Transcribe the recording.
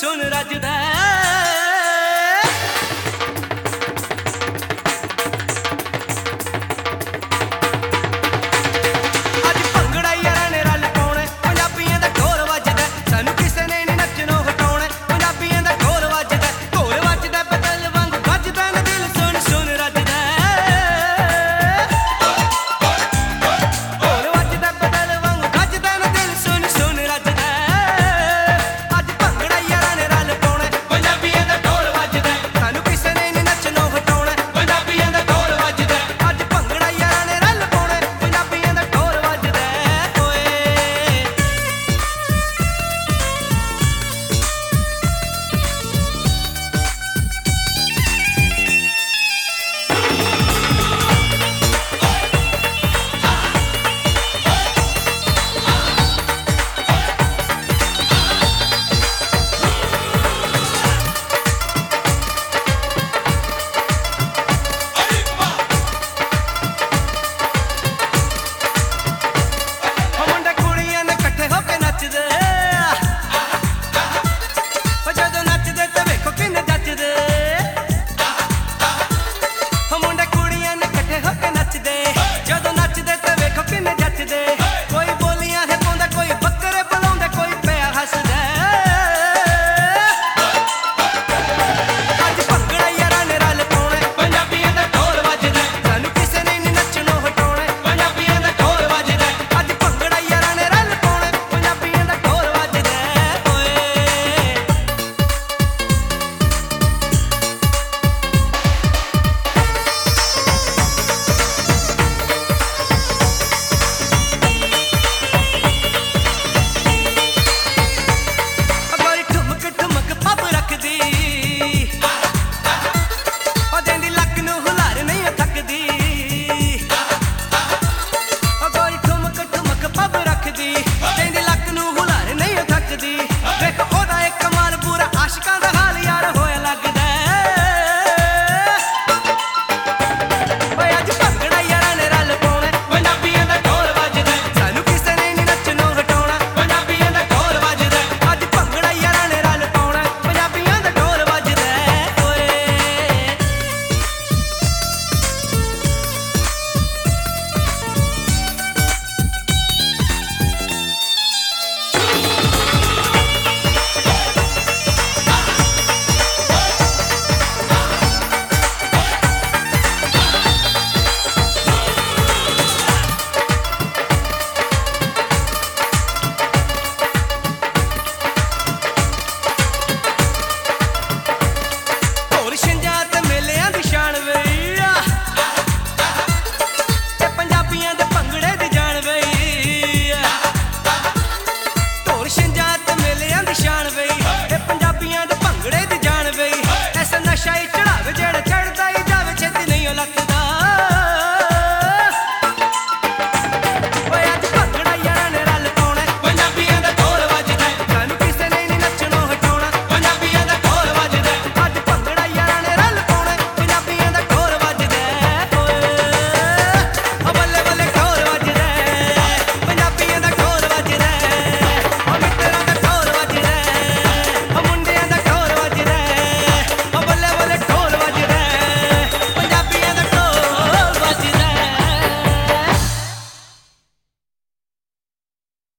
सुन रजदा